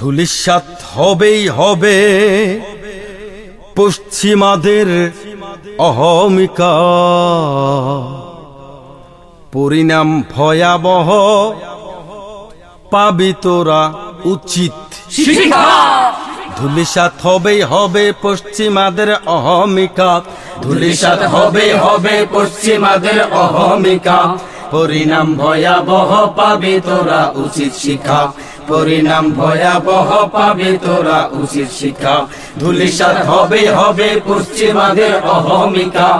ধুলিসাত হবেই হবে। পশ্চিমাদের অহমিকা। পরিণাম ভয়াবহ। পাবি তোরা উচিত। ধুলিসাত হবেই হবে পশ্চিমাদের অহমিকা। ধুলিসাত হবে হবে পশ্চিমাদের অহমিকা। পরিণাম ভয়াবহ পাবে তোরা উচিত শিক্ষা। পরিণাম ভয়াবহ পাবে তোরা উচিত শিক্ষা। ধুলিসাত হবে হবে পশ্চিমাদের অহমিকা।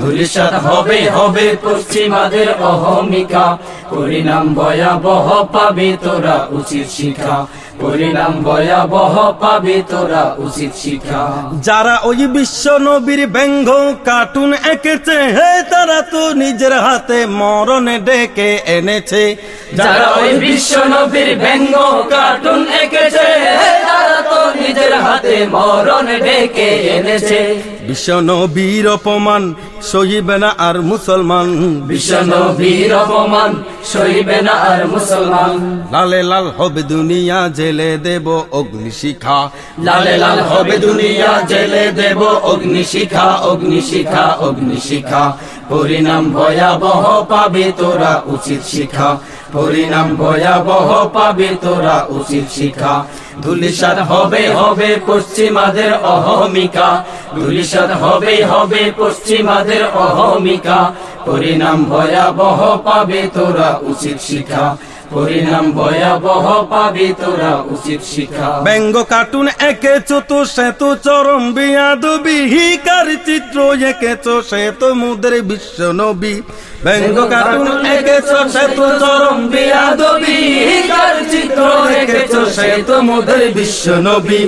ধুলিসাত হবে হবে পশ্চিমাদের অহমিকা। পরিণাম ভয়াবহ পাবে তোরা উচিত শিক্ষা। পরিণাম ভয়াবহ পাবি তোরা উচিত শিক্ষা। যারা ওই বিশ্ব নবীর ব্যঙ্গ কার্টুন এঁকেছে হে তারা তো নিজের হাতে মরণে ডেকে এনেছে। যারা ওই বিশ্ব নবীর ব্যঙ্গ কার্টুন এঁকেছে তারা তো নিজের হাতে মরণ ডেকে এনেছে। বিশ্ব নবীর অপমান সহিবে না আর মুসলমান। বিশ্ব নবীর অপমান সইবে না আর মুসলমান। লালে লাল হবে দুনিয়া জেলে দেব অগ্নিশিখা। লালে লাল হবে দুনিয়া, জেলে দেব অগ্নিশিখা অগ্নিশিখা অগ্নিশিখা। পরিণাম ভয়াবহ পাবে তোরা উচিত শিখা। পরিণাম ভয়াবহ পাবে তোরা উচিত শিখা। ধুলিসাত হবে হবে পশ্চিমাদের অহমিকা। ধুলিসাত হবে হবে পশ্চিমাদের অহমিকা। পরিণাম ভয়াবহ পাবে তোরা উচিত শিখা। পরিণাম ভয়াবহ পাবে তোরা উচিত শিখা। ব্যঙ্গ কার্টুন এঁকেছ তো, সে তো চরম বিয়াদবি। চিত্র এঁকেছ সে তো মুদের বিশ্ব নবী। ব্যঙ্গ কার্টুন এঁকেছ সে তো চরম বিয়াদবি। চিত্র এঁকেছ সে তো মোদের বিশ্ব নবী।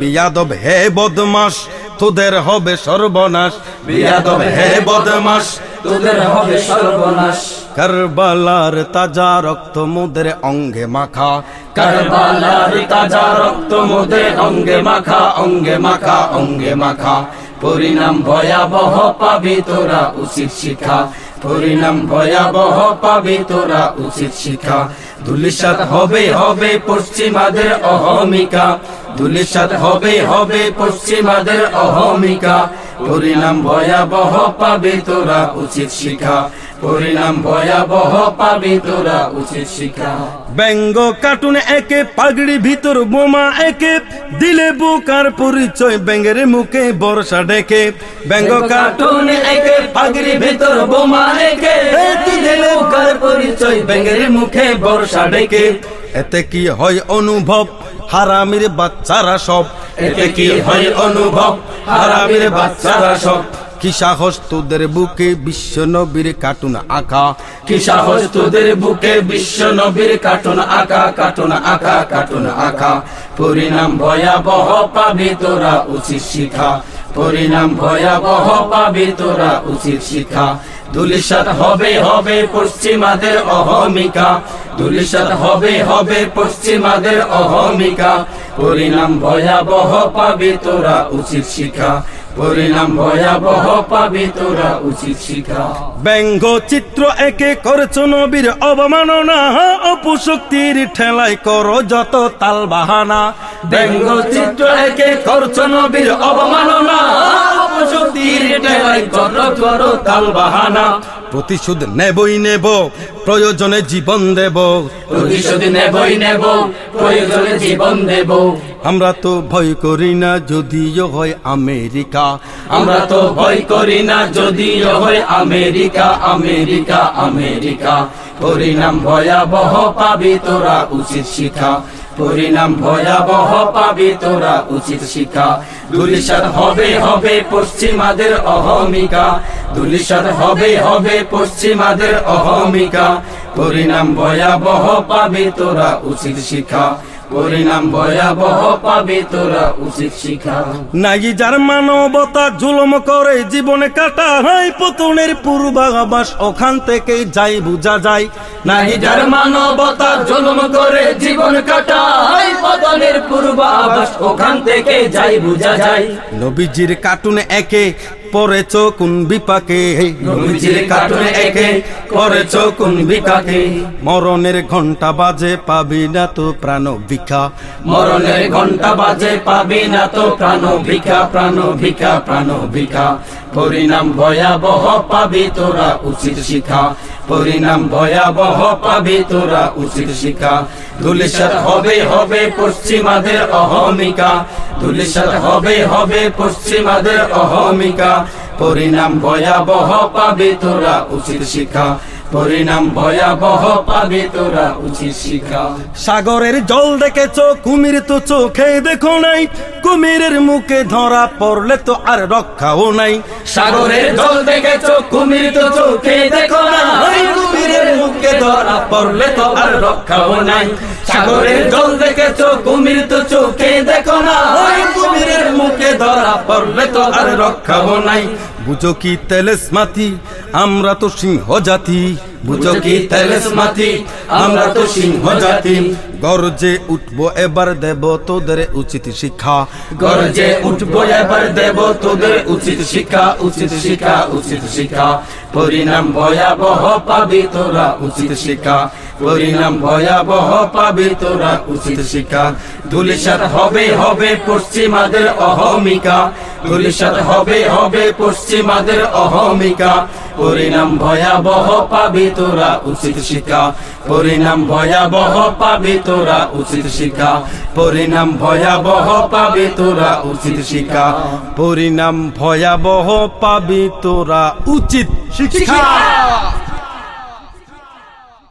বিয়াদব হে বদমাস তোদের হবে সর্বনাশ। বিয়াদব হে বদমাস তোদের হবে সর্বনাশ। কারবালার তাজা রক্ত মুদের অঙ্গে মাখা। কারবালার তাজা রক্ত মোদের অঙ্গে মাখা অঙ্গে মাখা অঙ্গে মাখা। পরিণাম ভয়াবহ পাবি তোরা উচিত শিক্ষা। পরিণাম ভয়াবহ পাবি তোরা উচিত শিক্ষা। ধুলিসাত হবে হবে পশ্চিমাদের অহমিকা। ধুলিসাত হবে হবে পশ্চিমাদের অহমিকা। পরিণাম ভয়াবহ পাবি তোরা উচিত শিক্ষা। পরিণাম ভয়াবহ পাবি তোরা উচিত শিক্ষা। ব্যঙ্গ কার্টুন একে পাগড়ি ভিতর বোমা একে দিলে বুকার পরিচয় ব্যাঙ্গের মুখে বর্ষা ডেকে। ব্যঙ্গ কার্টুন একে পাগড়ি ভিতর বোমা একে দিলে কার পরিচয় ব্যাঙের মুখে বর্ষা ডেকে। এতে কি হয় অনুভব? হারামির বাচ্চারা সব। এতে কি হয় অনুভব? হারামির বাচ্চারা সব। কি সাহস তোদের বুকে বিশ্ব নবীর কার্টুন আঁকা? কি সাহস তোদের বুকে বিশ্ব নবীর কার্টুন আঁকা? কার্টুন আঁকা কার্টুন আঁকা। পরিণাম ভয়াবহ পাবি তোরা উচিত শিখা। পরিণাম ভয়াবহ পাবি তোরা উচিত শিখা। ধুলিসাত হবে হবে পশ্চিমাদের অহমিকা। ধুলিসাত হবে হবে পশ্চিমাদের অহমিকা। পরিণাম ভয়াবহ পাবি তোরা উচিত শিখা। পরিণাম ভয়াবহ পাবি তোরা উচিত শিখা। ব্যঙ্গ চিত্র একে করছ নবীর অবমাননা। অপুশক্তির ঠেলায় করো যত তাল বাহানা। ব্যঙ্গ চিত্র একে করছ নবীর অবমাননা। অপশক্তির টেলাই কত করো তাল বাহানা। প্রতিশোধ নেবই নেব প্রয়োজনে জীবন দেব। প্রতিশোধ নেবই নেব প্রয়োজনে জীবন দেব। আমরা তো ভয় করি না যদিও হয় আমেরিকা। আমরা তো ভয় করি না যদিও হয় আমেরিকা আমেরিকা আমেরিকা। পরিণাম ভয়াবহ পাবি তোরা উচিত শিখা। পরিণাম ভয়াবহ পাবে তোরা উচিত শিক্ষা। দুলিশার হবে হবে পশ্চিমাদের অহমিকা। দুলিশার হবে হবে পশ্চিমাদের অহমিকা। পরিণাম ভয়াবহ পাবে তোরা উচিত শিক্ষা। পরিণাম ভয়াবহ পাবি তোরা উচিত শিক্ষা। নাই যার মানবতা জুলম করে জীবনে কাটা হয় পতনের পূর্বাভাস ওখান থেকে যাই বুঝা যায়। নাই যার মানবতা জন্ম করে জীবন কাটায় পতনের পূর্বাভাস ওখান থেকে যাই বুঝা যায়। নবীজির কার্টুন একে পড়েছ কোন বিপাকে? নবীজির একে কোন বিকাকে মরণের ঘণ্টা বাজে পাবি না তো প্রাণ ভিক্ষা মরণের ঘণ্টা বাজে পাবি না তো প্রাণ ভিক্ষা প্রাণ ভিক্ষা প্রাণ ভিক্ষা পরিণাম ভয়াবহ পাবি তোরা উচিত শিখা পরিণাম ভয়াবহ পাবি তোরা উচিত শিখা ধুলিসাত হবে হবে পশ্চিমাদের অহমিকা। ধুলিসাত হবে হবে পশ্চিমাদের অহমিকা। পরিণাম ভয়াবহ পাবি তোরা উচিত শিখা পরিণাম ভয়াবহ পাবি তোরা উচিত শিখা সাগরের জল দেখেছ কুমির তো চোখে দেখো নাই। কুমিরের মুখে ধরা পড়লে তো আর রক্ষাও নাই। সাগরের জল দেখেছ কুমির তো চোখে দেখো ধরা পড়লে তো আর রক্ষাও নাই। সাগরের জল দেখেছ, কুমির তো চোখে দেখো না। ওই কুমিরের মুখে ধরা পড়লে তো আর রক্ষাও নাই। বুঝো কি তেলেস মাতি আমরা তো সিংহ জাতি। বুঝো কি তেলেস মাতি আমরা তো সিংহ জাতি। গর্জে উঠবো এবার দেব তোদের উচিত শিক্ষা। গরজে উঠবো এবার দেব তোদের উচিত শিক্ষা। উচিত শিক্ষা উচিত শিক্ষা। পরিণাম ভয়াবহ পাবি তোরা উচিত শিক্ষা। পরিণাম ভয়াবহ পাবি তোরা উচিত শিক্ষা। ধুলিসাত হবে হবে পশ্চিমাদের অহমিকা। ধুলিসাত হবে হবে পশ্চিমাদের অহমিকা। পরিণাম ভয়াবহ পাবি তোরা উচিত শিক্ষা। পরিণাম ভয়াবহ পাবি তোরা উচিত শিক্ষা। পরিণাম ভয়াবহ পাবি তোরা উচিত শিক্ষা। পরিণাম ভয়াবহ পাবি তোরা উচিত শিক্ষা।